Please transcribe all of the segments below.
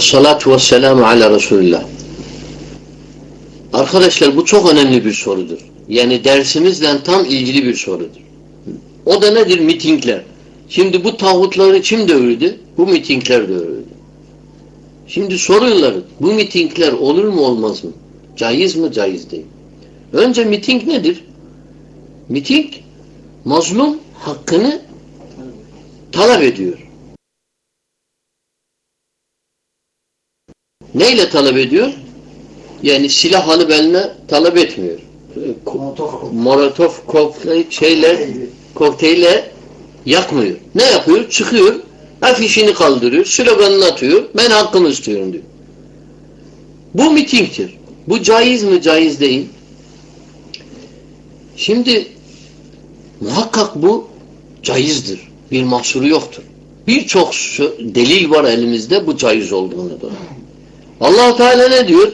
Salatu ve selamu ala Resulullah. Arkadaşlar bu çok önemli bir sorudur. Yani dersimizle tam ilgili bir sorudur. O da nedir? Mitingler. Şimdi bu tağutları kim dövürdü? Bu mitingler dövürdü. Şimdi soruyorlar bu mitingler olur mu olmaz mı? Caiz mi? Caiz değil. Önce miting nedir? Miting mazlum hakkını talep ediyor. Neyle talep ediyor? Yani silah alıp eline talep etmiyor. Molotov kokteyl şeyler kokteyle yakmıyor. Ne yapıyor? Çıkıyor, afişini kaldırıyor, sloganını atıyor. Ben hakkımı istiyorum diyor. Bu mitingtir. Bu caiz mi? Caiz değil. Şimdi muhakkak bu caizdir. Bir mahsuru yoktur. Birçok delil var elimizde bu caiz olduğunu da. Allah Teala ne diyor?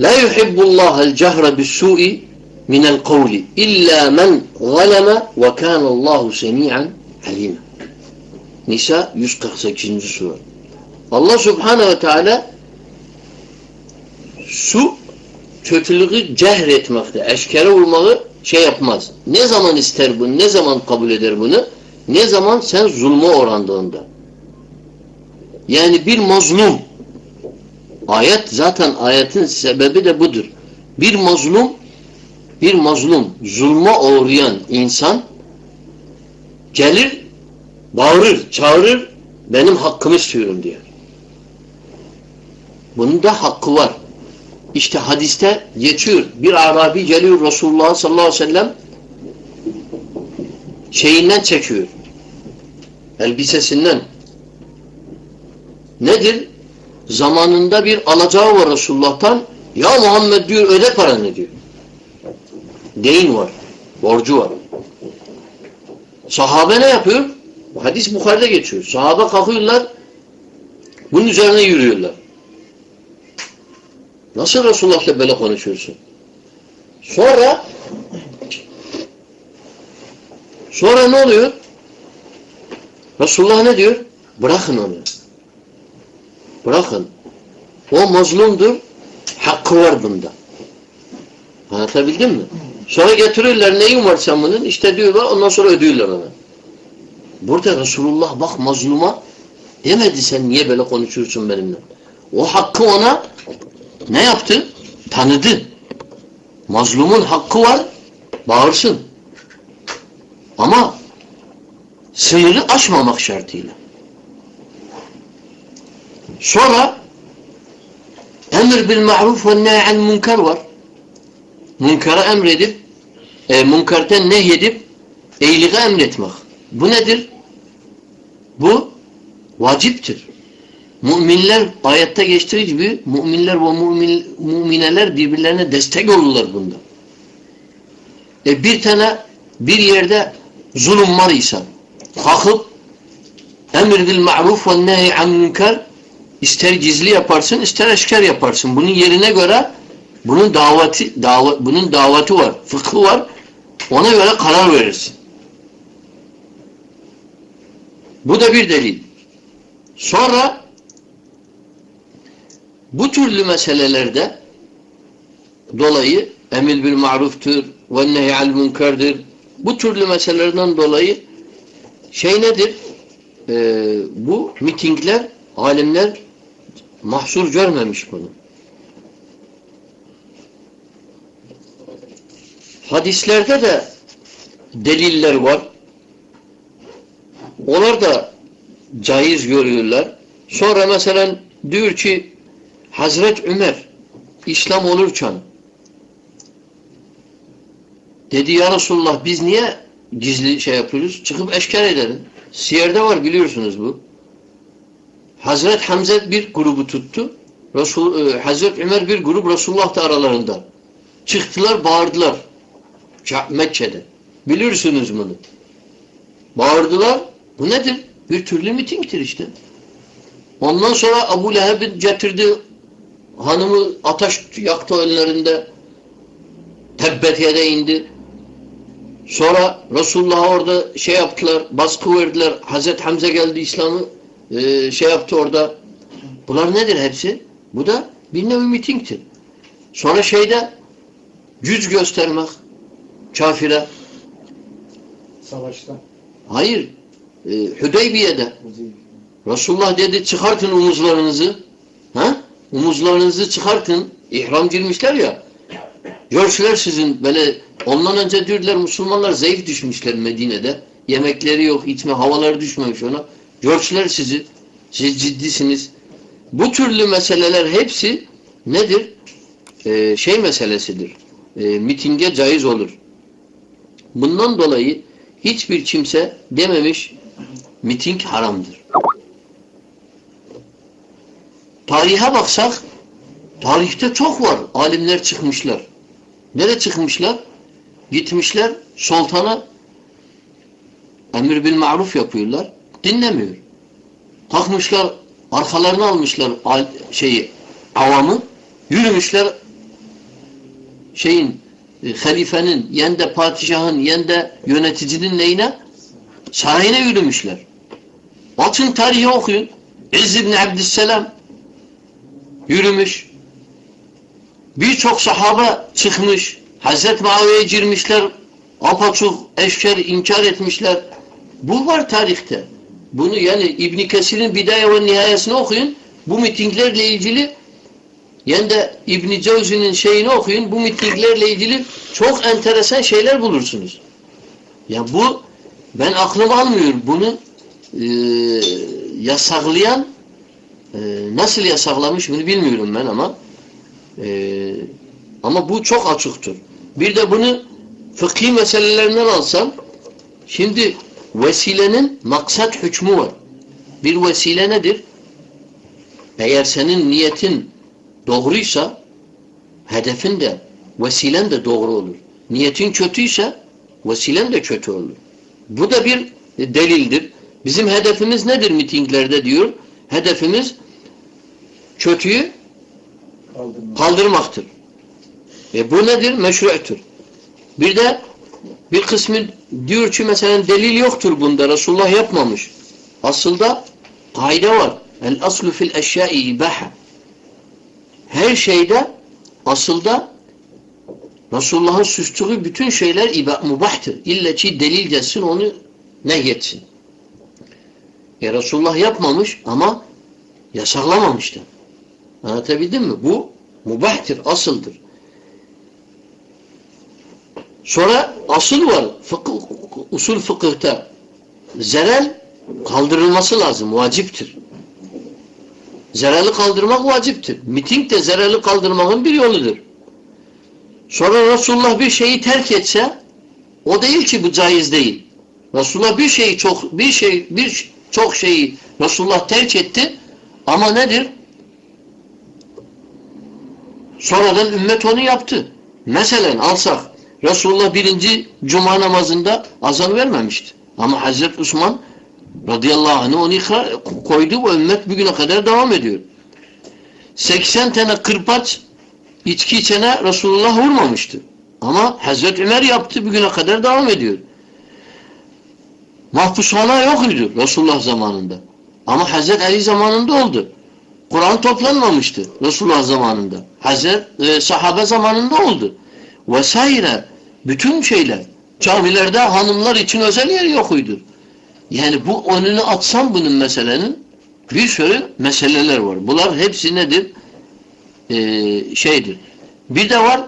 La yuhibbullahal cehre bis-su'i minel kavli illa men zaleme ve kânallahu semi'an alîme. Nisa 148. sure. Allah Subhanahu ve Teala su kötülüğü cehr etmekte, eşkere vurmayı şey yapmaz. Ne zaman ister bunu, ne zaman kabul eder bunu? Ne zaman sen zulme orandığında. Yani bir mazlum ayet zaten ayetin sebebi de budur. Bir mazlum bir mazlum zulma uğrayan insan gelir bağırır, çağırır benim hakkımı istiyorum diyor. Bunun da hakkı var. İşte hadiste geçiyor. Bir Arabi geliyor Resulullah sallallahu aleyhi ve sellem şeyinden çekiyor. Elbisesinden. Nedir? Zamanında bir alacağı var Resulullah'tan. Ya Muhammed diyor öde paranı diyor. Deyin var. Borcu var. Sahabe ne yapıyor? Hadis Bukhari'de geçiyor. Sahabe kalkıyorlar. Bunun üzerine yürüyorlar. Nasıl Resulullah'la böyle konuşuyorsun? Sonra sonra ne oluyor? Resulullah ne diyor? Bırakın onu. Bırakın. O mazlumdur. Hakkı var bunda. Anlatabildim mi? Sonra getiriyorlar neyin var sen bunun? İşte diyorlar ondan sonra ödüyorlar ona. Burada Resulullah bak mazluma demedi sen niye böyle konuşuyorsun benimle. O hakkı ona ne yaptı? Tanıdı. Mazlumun hakkı var bağırsın. Ama sınırı aşmamak şartıyla. Sonra emir bil ma'ruf ve nehy'an münker var. Münkara emredip e, münkerten nehyedip iyiliğe emretmek. Bu nedir? Bu vaciptir. Müminler ayette geçtiği gibi müminler ve mümin, mümineler birbirlerine destek olurlar bunda. E bir tane bir yerde zulüm var ise kalkıp emir bil ma'ruf ve nehy an münker ister gizli yaparsın ister eşker yaparsın. Bunun yerine göre bunun daveti davet, bunun daveti var, fıkhı var. Ona göre karar verirsin. Bu da bir delil. Sonra bu türlü meselelerde dolayı emir bil ma'ruftur ve nehy'al münkerdir. Bu türlü meselelerden dolayı şey nedir? Ee, bu mitingler alimler mahsur görmemiş bunu. Hadislerde de deliller var. Onlar da caiz görüyorlar. Sonra mesela diyor ki Hazret Ömer İslam olurken dedi ya Resulullah biz niye gizli şey yapıyoruz? Çıkıp eşkar edelim. Siyer'de var biliyorsunuz bu. Hazret Hamze bir grubu tuttu. Resul, e, Hazret Ömer bir grup Resulullah da aralarında. Çıktılar bağırdılar. Mekke'de. Biliyorsunuz bunu. Bağırdılar. Bu nedir? Bir türlü mitingtir işte. Ondan sonra Abu Leheb'in getirdi hanımı ateş yaktı önlerinde. Tebbetiye'de indi. Sonra Resulullah orada şey yaptılar, baskı verdiler. Hazreti Hamza geldi İslam'ı e, şey yaptı orada Bunlar nedir hepsi? Bu da bir nevi mitingtir. Sonra şeyde güç göstermek kafire. Savaşta. Hayır. E, Hüdeybiye'de. Resulullah dedi çıkartın omuzlarınızı. Ha? Omuzlarınızı çıkartın. İhram girmişler ya. Görsüler sizin böyle ondan önce diyorlar Müslümanlar zayıf düşmüşler Medine'de. Yemekleri yok, içme, havaları düşmemiş ona. Görsüler sizi. Siz ciddisiniz. Bu türlü meseleler hepsi nedir? Ee, şey meselesidir. Ee, mitinge caiz olur. Bundan dolayı hiçbir kimse dememiş miting haramdır. Tarihe baksak tarihte çok var. Alimler çıkmışlar. Nereye çıkmışlar? Gitmişler sultana emir bil maruf yapıyorlar. Dinlemiyor. Kalkmışlar arkalarını almışlar şeyi avamı yürümüşler şeyin e, halifenin yen de padişahın yen de yöneticinin neyine sarayına yürümüşler. Açın tarihi okuyun. İzz ibn Abdüsselam yürümüş. Birçok sahaba çıkmış. Hazreti Muaviye'ye girmişler. Apaçuk eşker inkar etmişler. Bu var tarihte. Bunu yani İbn Kesir'in Bidaye ve Nihayesini okuyun. Bu mitinglerle ilgili yani de İbn Cevzi'nin şeyini okuyun. Bu mitinglerle ilgili çok enteresan şeyler bulursunuz. Ya bu ben aklım almıyor. Bunu e, yasaklayan e, nasıl yasaklamış bunu bilmiyorum ben ama e, ama bu çok açıktır. Bir de bunu fıkhi meselelerinden alsam şimdi vesilenin maksat hükmü var. Bir vesile nedir? Eğer senin niyetin doğruysa hedefin de vesilen de doğru olur. Niyetin kötüyse vesilen de kötü olur. Bu da bir delildir. Bizim hedefimiz nedir mitinglerde diyor? Hedefimiz kötüyü Kaldırmak. kaldırmaktır. E bu nedir? Meşru'tur. Bir de bir kısmı diyor ki mesela delil yoktur bunda. Resulullah yapmamış. Aslında kaide var. El aslu fil eşyai ibaha. Her şeyde aslında Resulullah'ın sustuğu bütün şeyler iba, mubahtır. İlla ki delil gelsin onu nehyetsin. E Resulullah yapmamış ama yasaklamamış da. Anlatabildim mi? Bu mubahtır, asıldır. Sonra asıl var. Fıkıh, usul fıkıhta. Zerel kaldırılması lazım. Vaciptir. Zereli kaldırmak vaciptir. Miting de zereli kaldırmanın bir yoludur. Sonra Resulullah bir şeyi terk etse o değil ki bu caiz değil. Resulullah bir şeyi çok bir şey bir çok şeyi Resulullah terk etti ama nedir? Sonradan ümmet onu yaptı. Mesela alsak Resulullah birinci cuma namazında azan vermemişti. Ama Hazreti Osman radıyallahu anh onu ikrar, koydu ve ümmet bugüne kadar devam ediyor. 80 tane kırpaç içki içene Resulullah vurmamıştı. Ama Hazreti Ömer yaptı bugüne kadar devam ediyor. Mahpushane yokuydu Resulullah zamanında. Ama Hazreti Ali zamanında oldu. Kur'an toplanmamıştı Resulullah zamanında. Hazret e, sahabe zamanında oldu. Vesaire bütün şeyler. Camilerde hanımlar için özel yer yokuydu. Yani bu önünü atsam bunun meselenin bir sürü meseleler var. Bunlar hepsi nedir? Ee, şeydir. Bir de var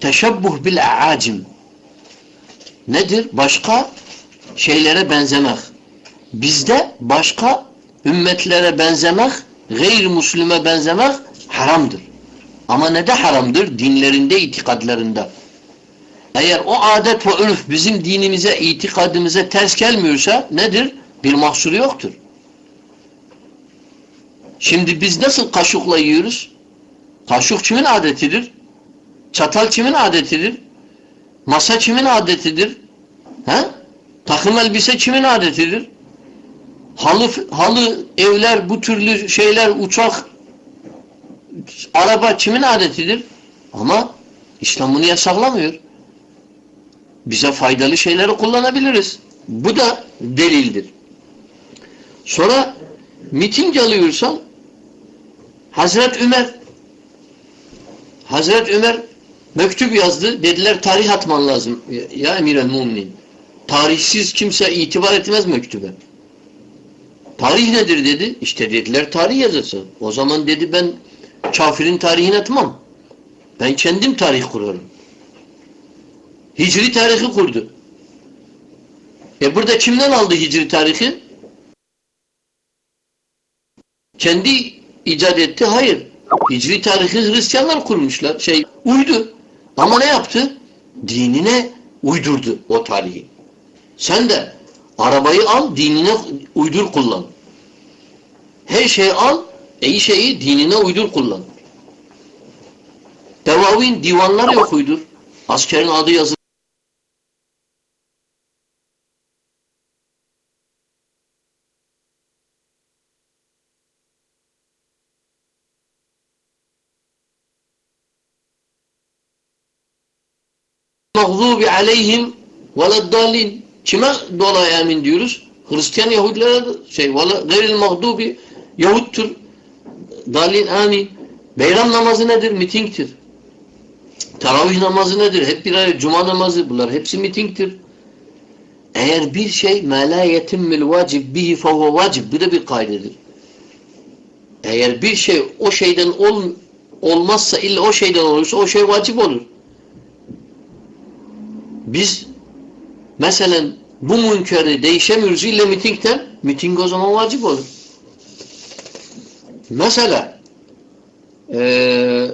teşebbuh bil aacim. Nedir? Başka şeylere benzemek. Bizde başka ümmetlere benzemek, gayrimüslime benzemek haramdır. Ama ne de haramdır? Dinlerinde, itikadlarında. Eğer o adet ve ürf bizim dinimize, itikadımıza ters gelmiyorsa nedir? Bir mahsuru yoktur. Şimdi biz nasıl kaşıkla yiyoruz? Kaşık kimin adetidir? Çatal kimin adetidir? Masa kimin adetidir? He? Takım elbise kimin adetidir? Halı, halı, evler, bu türlü şeyler, uçak, araba kimin adetidir? Ama İslam bunu yasaklamıyor. Bize faydalı şeyleri kullanabiliriz. Bu da delildir. Sonra miting alıyorsan Hazret Ömer Hazret Ömer mektup yazdı. Dediler tarih atman lazım. Ya, ya emir el muminin. Tarihsiz kimse itibar etmez mektube. Tarih nedir dedi. İşte dediler tarih yazısı. O zaman dedi ben kafirin tarihini atmam. Ben kendim tarih kurarım. Hicri tarihi kurdu. E burada kimden aldı hicri tarihi? Kendi icat etti. Hayır. Hicri tarihi Hristiyanlar kurmuşlar. Şey uydu. Ama ne yaptı? Dinine uydurdu o tarihi. Sen de arabayı al, dinine uydur kullan. Her şeyi al, iyi şeyi dinine uydur kullan. Devavin divanlar yok uydur. Askerin adı yazılı. mağzubi aleyhim veleddallin. Kime dolayı emin diyoruz? Hristiyan Yahudilere şey valla gayril mağdubi Yahuttur. Dalin amin. Bayram namazı nedir? Mitingtir. Teravih namazı nedir? Hep bir araya cuma namazı bunlar hepsi mitingtir. Eğer bir şey ma la yetimmil vacib bihi fehuve vacib bu da bir kaydedir. Eğer bir şey o şeyden ol, olmazsa illa o şeyden olursa o şey vacip olur. Biz mesela bu münkeri değişemiyoruz illa mitingden. Miting o zaman vacip olur. Mesela eee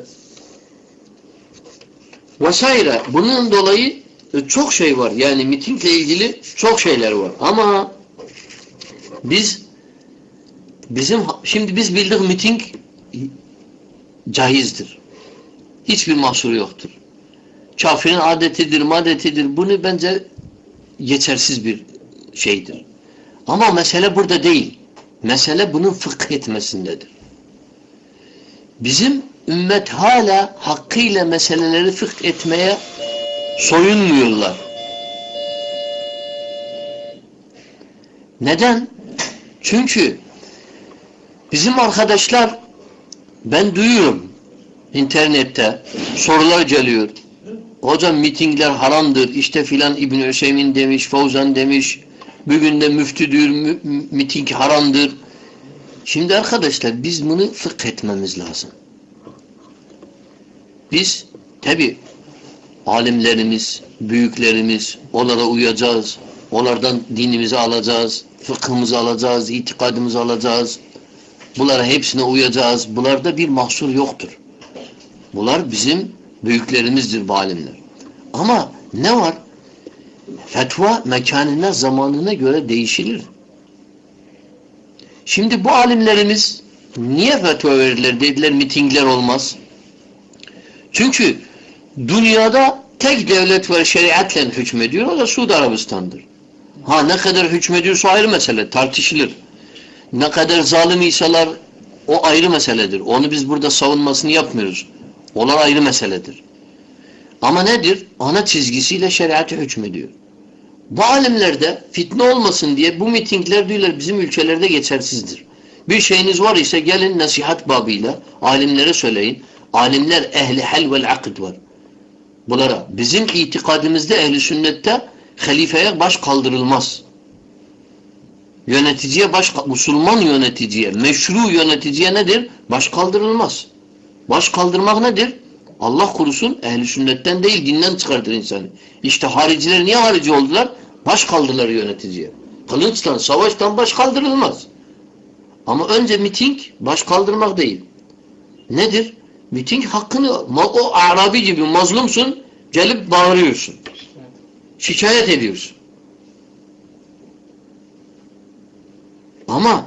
vesaire. Bunun dolayı çok şey var. Yani mitingle ilgili çok şeyler var. Ama biz bizim şimdi biz bildik miting caizdir. Hiçbir mahsuru yoktur. Kafirin adetidir, madetidir. Bunu bence geçersiz bir şeydir. Ama mesele burada değil. Mesele bunun fıkh etmesindedir. Bizim ümmet hala hakkıyla meseleleri fıkh etmeye soyunmuyorlar. Neden? Çünkü bizim arkadaşlar ben duyuyorum internette sorular geliyor. Hocam mitingler haramdır. İşte filan İbn Hüseyin demiş, Fawzan demiş. Bugün de müftü diyor mü, miting haramdır. Şimdi arkadaşlar biz bunu fıkh etmemiz lazım. Biz tabi alimlerimiz, büyüklerimiz onlara uyacağız. Onlardan dinimizi alacağız, fıkhımızı alacağız, itikadımızı alacağız. Bunlara hepsine uyacağız. Bunlarda bir mahsur yoktur. Bunlar bizim büyüklerimizdir bu alimler. Ama ne var? Fetva mekanına, zamanına göre değişilir. Şimdi bu alimlerimiz niye fetva verirler? Dediler mitingler olmaz. Çünkü dünyada tek devlet var şeriatle hükmediyor. O da Suudi Arabistan'dır. Ha ne kadar hükmediyorsa ayrı mesele. Tartışılır. Ne kadar zalim iseler o ayrı meseledir. Onu biz burada savunmasını yapmıyoruz. Onlar ayrı meseledir. Ama nedir? Ana çizgisiyle şeriatı hükmediyor. Bu alimlerde fitne olmasın diye bu mitingler diyorlar bizim ülkelerde geçersizdir. Bir şeyiniz var ise gelin nasihat babıyla alimlere söyleyin. Alimler ehli hel vel akd var. Bunlara bizim itikadımızda ehli sünnette halifeye baş kaldırılmaz. Yöneticiye baş Müslüman yöneticiye, meşru yöneticiye nedir? Baş kaldırılmaz. Baş kaldırmak nedir? Allah kurusun ehli sünnetten değil dinden çıkartır insanı. İşte hariciler niye harici oldular? Baş kaldılar yöneticiye. Kılıçtan, savaştan baş kaldırılmaz. Ama önce miting baş kaldırmak değil. Nedir? Miting hakkını o Arabi gibi mazlumsun gelip bağırıyorsun. Şikayet ediyorsun. Ama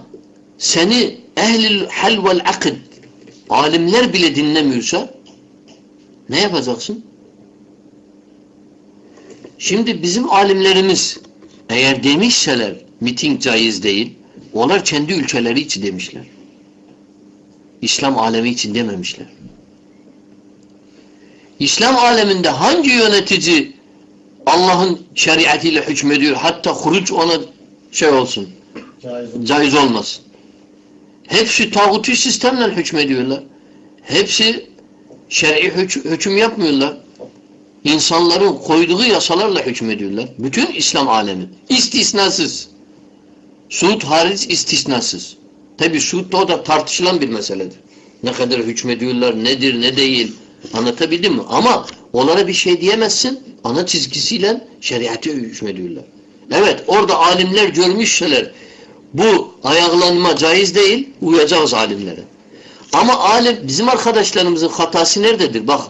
seni ehlil hal vel akd alimler bile dinlemiyorsa ne yapacaksın? Şimdi bizim alimlerimiz eğer demişseler miting caiz değil, onlar kendi ülkeleri için demişler. İslam alemi için dememişler. İslam aleminde hangi yönetici Allah'ın şeriatıyla hükmediyor hatta huruç ona şey olsun, caiz, caiz olmasın. Hepsi tağutu sistemle hükmediyorlar. Hepsi şer'i hüc- hüküm yapmıyorlar. İnsanların koyduğu yasalarla hükmediyorlar. Bütün İslam alemi. İstisnasız. Suud hariç istisnasız. Tabi Suud da o da tartışılan bir meseledir. Ne kadar hükmediyorlar, nedir, ne değil. Anlatabildim mi? Ama onlara bir şey diyemezsin. Ana çizgisiyle şeriatı hükmediyorlar. Evet orada alimler görmüşseler bu ayaklanma caiz değil, uyacağız alimlere. Ama alim, bizim arkadaşlarımızın hatası nerededir? Bak,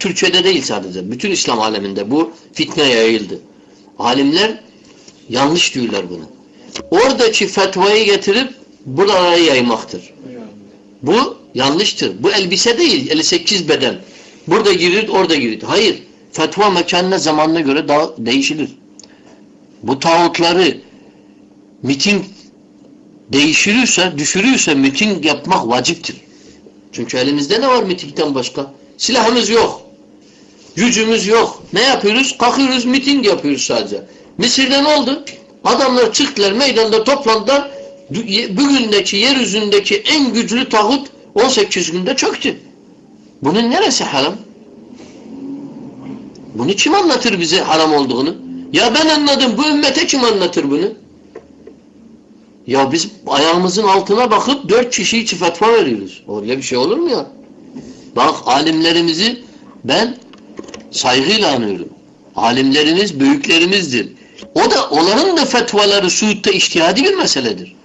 Türkiye'de değil sadece. Bütün İslam aleminde bu fitne yayıldı. Alimler yanlış diyorlar bunu. Oradaki fetvayı getirip buralara yaymaktır. Bu yanlıştır. Bu elbise değil, 58 beden. Burada girir, orada girir. Hayır. Fetva mekanına, zamanına göre değişilir. Bu tağutları miting değişirirse, düşürürse miting yapmak vaciptir. Çünkü elimizde ne var mitingden başka? Silahımız yok. Gücümüz yok. Ne yapıyoruz? Kalkıyoruz miting yapıyoruz sadece. Mısır'da ne oldu? Adamlar çıktılar meydanda toplandılar. Bugündeki yeryüzündeki en güçlü tağut 18 günde çöktü. Bunun neresi haram? Bunu kim anlatır bize haram olduğunu? Ya ben anladım. Bu ümmete kim anlatır bunu? Ya biz ayağımızın altına bakıp dört kişi için fetva veriyoruz. Öyle bir şey olur mu ya? Bak alimlerimizi ben saygıyla anıyorum. Alimlerimiz büyüklerimizdir. O da onların da fetvaları Suud'da iştihadi bir meseledir.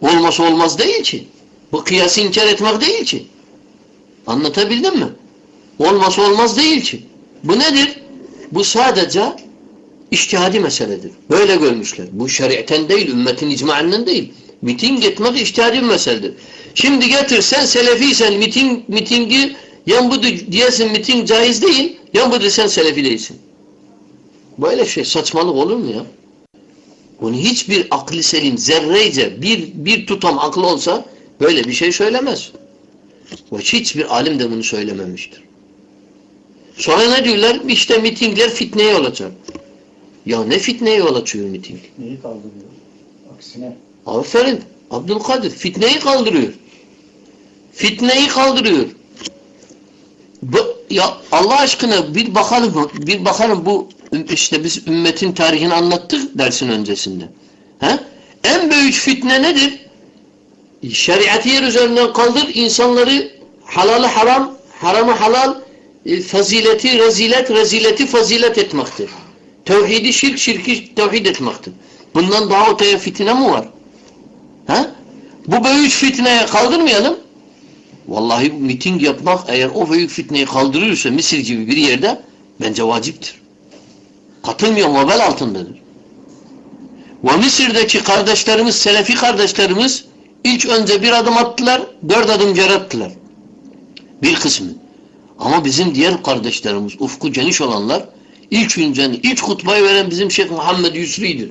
Olması olmaz değil ki. Bu kıyası inkar etmek değil ki. Anlatabildim mi? Olması olmaz değil ki. Bu nedir? Bu sadece iştihadi meseledir. Böyle görmüşler. Bu şeriaten değil, ümmetin icmainden değil. Miting etmek iştihadi bir meseledir. Şimdi getir sen selefiysen miting, mitingi yan bu diyesin miting caiz değil, yan bu sen selefi değilsin. Böyle şey saçmalık olur mu ya? Bunu hiçbir aklı selim zerreyce bir, bir tutam aklı olsa böyle bir şey söylemez. Ve hiçbir alim de bunu söylememiştir. Sonra ne diyorlar? İşte mitingler fitneye yol açar. Ya ne fitneye yol açıyor miting? Neyi kaldırıyor? Aksine. Aferin. Abdülkadir fitneyi kaldırıyor. Fitneyi kaldırıyor. Bu, ya Allah aşkına bir bakalım bir bakalım bu işte biz ümmetin tarihini anlattık dersin öncesinde. He? En büyük fitne nedir? Şeriatı yer üzerinden kaldır, insanları halalı haram, haramı halal, e, fazileti rezilet, rezileti fazilet etmektir. Tevhidi şirk, şirki tevhid etmektir. Bundan daha öteye fitne mi var? Ha? Bu büyük fitneye kaldırmayalım. Vallahi miting yapmak eğer o büyük fitneyi kaldırırsa Mısır gibi bir yerde bence vaciptir. Katılmayan vebel altındadır. Ve Mısır'daki kardeşlerimiz, Selefi kardeşlerimiz ilk önce bir adım attılar, dört adım geri attılar. Bir kısmı. Ama bizim diğer kardeşlerimiz, ufku geniş olanlar ilk günden, ilk hutbayı veren bizim Şeyh Muhammed Yusri'dir.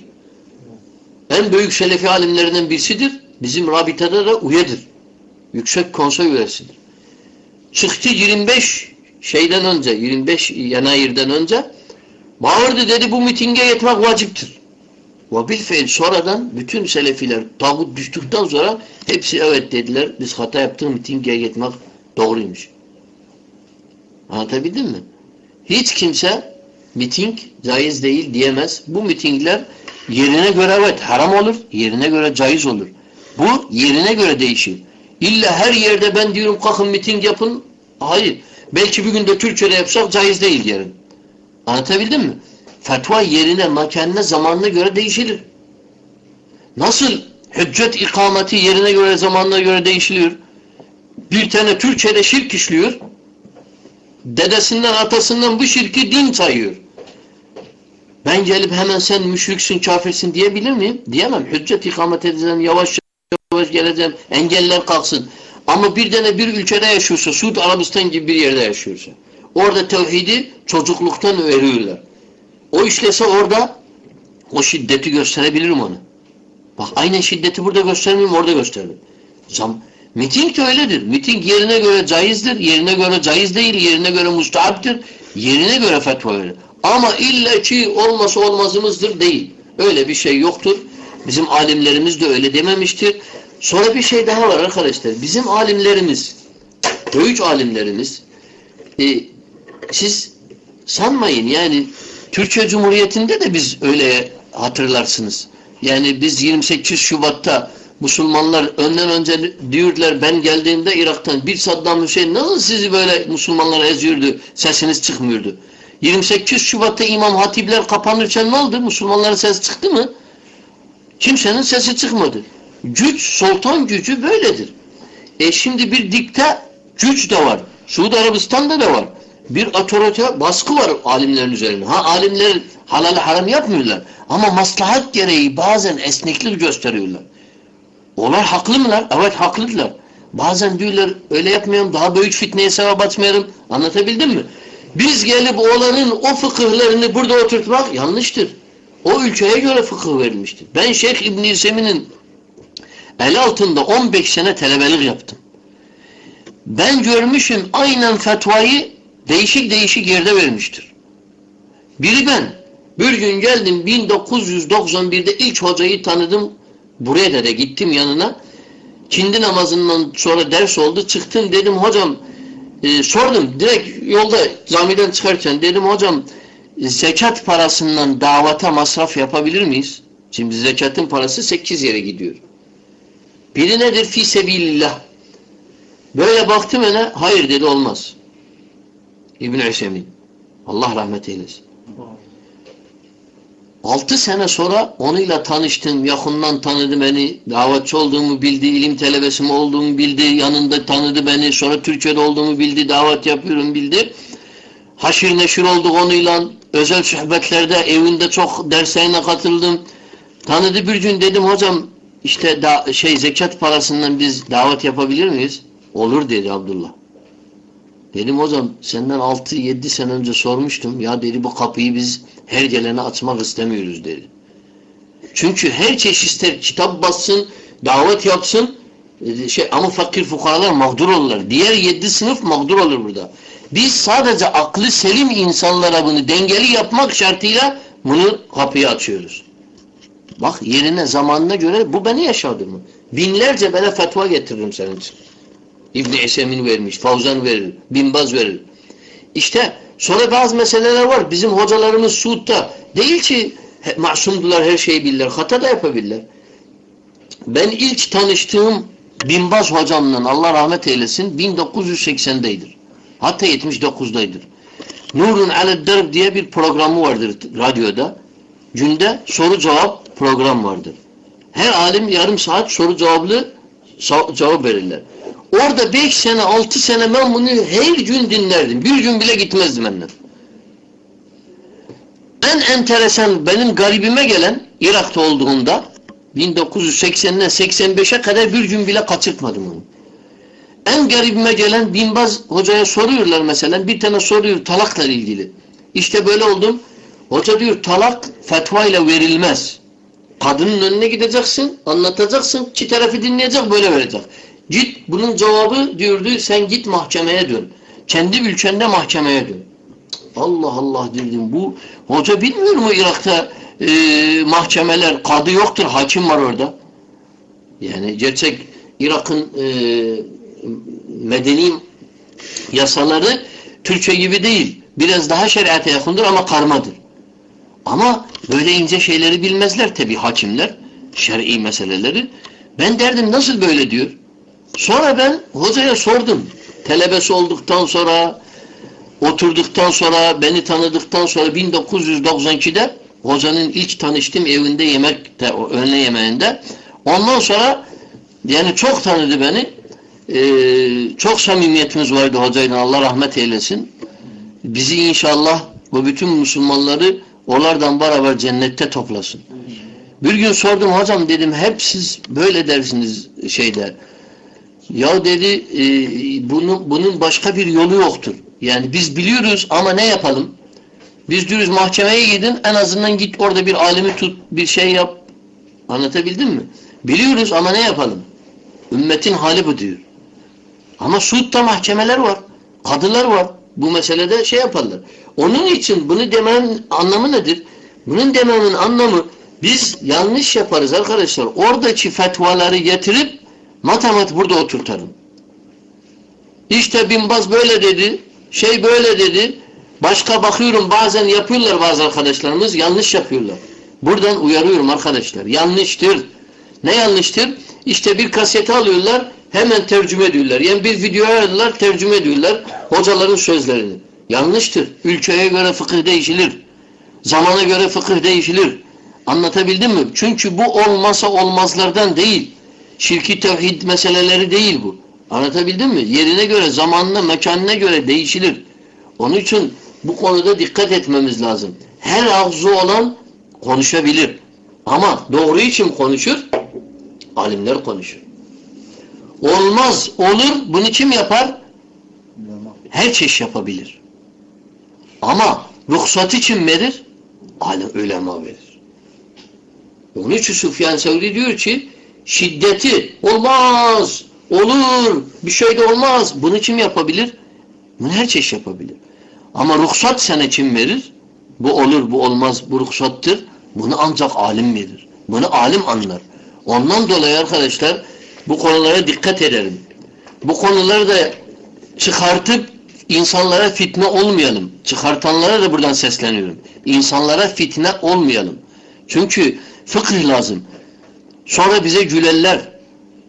En büyük Selefi alimlerinden birisidir. Bizim Rabita'da da üyedir. Yüksek konsey üyesidir. Çıktı 25 şeyden önce, 25 Yanayir'den önce bağırdı dedi bu mitinge yetmek vaciptir. Ve bilfeil sonradan bütün Selefiler tağut düştükten sonra hepsi evet dediler. Biz hata yaptık mitinge gitmek doğruymuş. Anlatabildim mi? Hiç kimse miting caiz değil diyemez. Bu mitingler yerine göre evet haram olur, yerine göre caiz olur. Bu yerine göre değişir. İlla her yerde ben diyorum kalkın miting yapın. Hayır. Belki bir günde Türkçe'de yapsak caiz değil yarın. Anlatabildim mi? Fetva yerine, makanına, zamanına göre değişilir. Nasıl hüccet ikameti yerine göre, zamanına göre değişiliyor? Bir tane Türkçe'de şirk işliyor. Dedesinden, atasından bu şirki din sayıyor. Ben gelip hemen sen müşriksin, kafirsin diyebilir miyim? Diyemem. Hüccet ikamet edeceğim, yavaş yavaş geleceğim, engeller kalksın. Ama bir tane bir ülkede yaşıyorsa, Suud Arabistan gibi bir yerde yaşıyorsa, orada tevhidi çocukluktan veriyorlar. O işlese orada o şiddeti gösterebilirim onu. Bak aynı şiddeti burada göstermeyeyim, orada gösteririm. Zam Miting de öyledir. Miting yerine göre caizdir, yerine göre caiz değil, yerine göre müstahaptır, yerine göre fetva verir. Ama illa ki olması olmazımızdır değil. Öyle bir şey yoktur. Bizim alimlerimiz de öyle dememiştir. Sonra bir şey daha var arkadaşlar. Bizim alimlerimiz, büyük alimlerimiz, e, siz sanmayın yani Türkiye Cumhuriyeti'nde de biz öyle hatırlarsınız. Yani biz 28 Şubat'ta Müslümanlar önden önce diyordular ben geldiğimde Irak'tan bir Saddam Hüseyin nasıl sizi böyle Müslümanlar eziyordu sesiniz çıkmıyordu. 28 Şubat'ta İmam Hatipler kapanırken ne oldu? Müslümanların ses çıktı mı? Kimsenin sesi çıkmadı. Güç, sultan gücü böyledir. E şimdi bir dikte güç de var. Suudi Arabistan'da da var. Bir otorite baskı var alimlerin üzerine. Ha alimler halal haram yapmıyorlar. Ama maslahat gereği bazen esneklik gösteriyorlar. Onlar haklı mılar? Evet haklıdırlar. Bazen diyorlar öyle yapmayalım daha büyük fitneye sevap atmayalım. Anlatabildim mi? Biz gelip olanın o fıkıhlarını burada oturtmak yanlıştır. O ülkeye göre fıkıh verilmiştir. Ben Şeyh İbn-i İsemi'nin el altında 15 sene telebelik yaptım. Ben görmüşüm aynen fetvayı değişik değişik yerde vermiştir. Biri ben. Bir gün geldim 1991'de ilk hocayı tanıdım. Buraya da, gittim yanına. Kindi namazından sonra ders oldu. Çıktım dedim hocam e, sordum direkt yolda camiden çıkarken dedim hocam zekat parasından davata masraf yapabilir miyiz? Şimdi zekatın parası 8 yere gidiyor. Biri nedir? Fi sebilillah. Böyle baktım ona hayır dedi olmaz. İbn-i. Allah rahmet eylesin. Altı sene sonra onunla tanıştım, yakından tanıdı beni, davetçi olduğumu bildi, ilim telebesim olduğumu bildi, yanında tanıdı beni, sonra Türkiye'de olduğumu bildi, davet yapıyorum bildi. Haşir neşir olduk onunla, özel sohbetlerde, evinde çok derslerine katıldım. Tanıdı bir gün dedim hocam işte da, şey zekat parasından biz davet yapabilir miyiz? Olur dedi Abdullah. Dedim hocam senden 6-7 sene önce sormuştum. Ya dedi bu kapıyı biz her gelene açmak istemiyoruz dedi. Çünkü her çeşit kitap bassın, davet yapsın şey ama fakir fukaralar mağdur olurlar. Diğer 7 sınıf mağdur olur burada. Biz sadece aklı selim insanlara bunu dengeli yapmak şartıyla bunu kapıyı açıyoruz. Bak yerine zamanına göre bu beni yaşadı mı? Binlerce böyle fetva getiririm senin için. İbn-i Esemin vermiş, Favzan verir, Binbaz verir. İşte sonra bazı meseleler var. Bizim hocalarımız Suud'da değil ki masumdular, her şeyi bilirler. Hata da yapabilirler. Ben ilk tanıştığım Binbaz hocamla Allah rahmet eylesin 1980'deydir. Hatta 79'daydır. Nurun Aled diye bir programı vardır radyoda. Günde soru cevap program vardır. Her alim yarım saat soru cevaplı cevap verirler. Orada beş sene, altı sene ben bunu her gün dinlerdim. Bir gün bile gitmezdim benden. En enteresan benim garibime gelen Irak'ta olduğunda 1980'den 85'e kadar bir gün bile kaçırtmadım onu. En garibime gelen Binbaz hocaya soruyorlar mesela bir tane soruyor talakla ilgili. İşte böyle oldum. Hoca diyor talak fetva ile verilmez. Kadının önüne gideceksin, anlatacaksın, iki tarafı dinleyecek, böyle verecek. Git bunun cevabı diyordu sen git mahkemeye dön. Kendi ülkende mahkemeye dön. Allah Allah dedim bu hoca bilmiyor mu Irak'ta e, mahkemeler kadı yoktur hakim var orada. Yani gerçek Irak'ın e, medeni yasaları Türkçe gibi değil. Biraz daha şeriate yakındır ama karmadır. Ama böyle ince şeyleri bilmezler tabi hakimler. Şer'i meseleleri. Ben derdim nasıl böyle diyor. Sonra ben hocaya sordum. Telebesi olduktan sonra, oturduktan sonra, beni tanıdıktan sonra 1992'de hocanın ilk tanıştığım evinde yemekte, öğle yemeğinde. Ondan sonra yani çok tanıdı beni. Ee, çok samimiyetimiz vardı hocayla Allah rahmet eylesin. Bizi inşallah bu bütün Müslümanları onlardan beraber cennette toplasın. Bir gün sordum hocam dedim hep siz böyle dersiniz şeyde ya dedi e, bunu, bunun başka bir yolu yoktur. Yani biz biliyoruz ama ne yapalım? Biz diyoruz mahkemeye gidin en azından git orada bir alimi tut bir şey yap. Anlatabildim mi? Biliyoruz ama ne yapalım? Ümmetin hali bu diyor. Ama Suud'da mahkemeler var. Kadılar var. Bu meselede şey yaparlar. Onun için bunu demenin anlamı nedir? Bunun demenin anlamı biz yanlış yaparız arkadaşlar. Oradaki fetvaları getirip Matematik burada oturtarım. İşte Binbaz böyle dedi, şey böyle dedi. Başka bakıyorum bazen yapıyorlar bazı arkadaşlarımız, yanlış yapıyorlar. Buradan uyarıyorum arkadaşlar. Yanlıştır. Ne yanlıştır? İşte bir kaseti alıyorlar, hemen tercüme ediyorlar. Yani bir video ayarlar, tercüme ediyorlar hocaların sözlerini. Yanlıştır. Ülkeye göre fıkıh değişilir. Zamana göre fıkıh değişilir. Anlatabildim mi? Çünkü bu olmasa olmazlardan değil. Şirki tevhid meseleleri değil bu. Anlatabildim mi? Yerine göre, zamanına, mekanına göre değişilir. Onun için bu konuda dikkat etmemiz lazım. Her ağzı olan konuşabilir. Ama doğru için konuşur, alimler konuşur. Olmaz, olur, bunu kim yapar? Her çeşit yapabilir. Ama ruhsat için verir? Alim ulema verir. Onun için Süfyan Sevri diyor ki şiddeti olmaz, olur, bir şey de olmaz. Bunu kim yapabilir? Bunu her çeşit yapabilir. Ama ruhsat sana kim verir? Bu olur, bu olmaz, bu ruhsattır. Bunu ancak alim verir. Bunu alim anlar. Ondan dolayı arkadaşlar bu konulara dikkat edelim. Bu konuları da çıkartıp insanlara fitne olmayalım. Çıkartanlara da buradan sesleniyorum. İnsanlara fitne olmayalım. Çünkü fıkıh lazım. Sonra bize gülerler.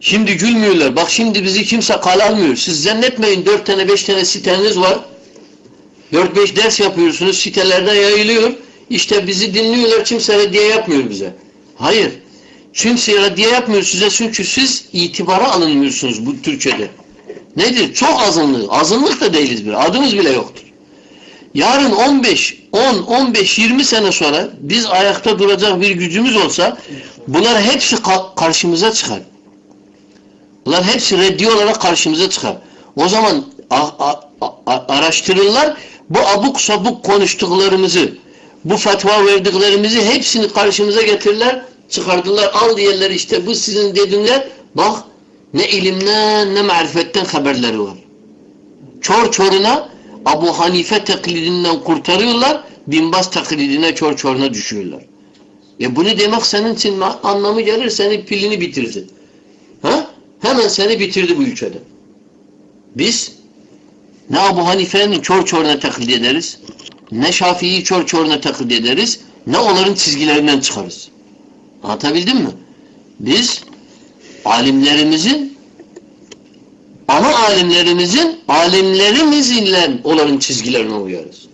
Şimdi gülmüyorlar. Bak şimdi bizi kimse kal almıyor. Siz zannetmeyin dört tane beş tane siteniz var. Dört beş ders yapıyorsunuz. Sitelerde yayılıyor. İşte bizi dinliyorlar. Kimse reddiye yapmıyor bize. Hayır. Kimse reddiye yapmıyor size çünkü siz itibara alınmıyorsunuz bu Türkçe'de. Nedir? Çok azınlık. Azınlık da değiliz bir. Adımız bile yoktur. Yarın 15, 10, 15, 20 sene sonra biz ayakta duracak bir gücümüz olsa bunlar hepsi ka- karşımıza çıkar. Bunlar hepsi reddi olarak karşımıza çıkar. O zaman araştırırlar bu abuk sabuk konuştuklarımızı bu fatva verdiklerimizi hepsini karşımıza getirirler çıkardılar al diyerler işte bu sizin dediğinler bak ne ilimden ne marifetten haberleri var. Çor çoruna Abu Hanife taklidinden kurtarıyorlar Binbaz taklidine çor çoruna düşüyorlar. E bunu demek senin için anlamı gelir senin pilini bitirdi. Ha? Hemen seni bitirdi bu ülkede. Biz ne Abu Hanife'nin çor çoruna taklit ederiz ne Şafii'yi çor çoruna taklit ederiz ne onların çizgilerinden çıkarız. Anlatabildim mi? Biz alimlerimizin ana alimlerimizin alimlerimizle onların çizgilerine uyarız.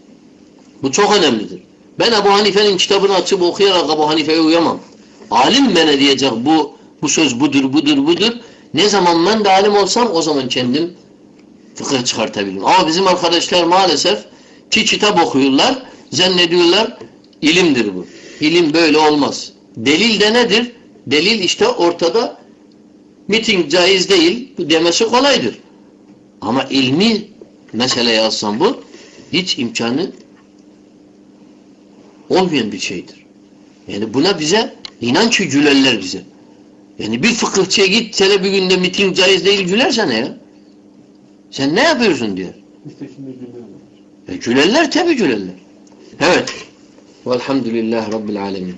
Bu çok önemlidir. Ben Ebu Hanife'nin kitabını açıp okuyarak Ebu Hanife'ye uyamam. Alim bana diyecek bu bu söz budur, budur, budur. Ne zaman ben de alim olsam o zaman kendim fıkıh çıkartabilirim. Ama bizim arkadaşlar maalesef ki kitap okuyorlar, zannediyorlar ilimdir bu. İlim böyle olmaz. Delil de nedir? Delil işte ortada miting caiz değil. Demesi kolaydır. Ama ilmi meseleye alsan bu hiç imkanı olmayan bir şeydir. Yani buna bize inan ki gülerler bize. Yani bir fıkıhçıya git sana bir günde miting caiz değil gülersene ya. Sen ne yapıyorsun diyor. E, gülerler tabi gülerler. Evet. Velhamdülillah Rabbil Alemin.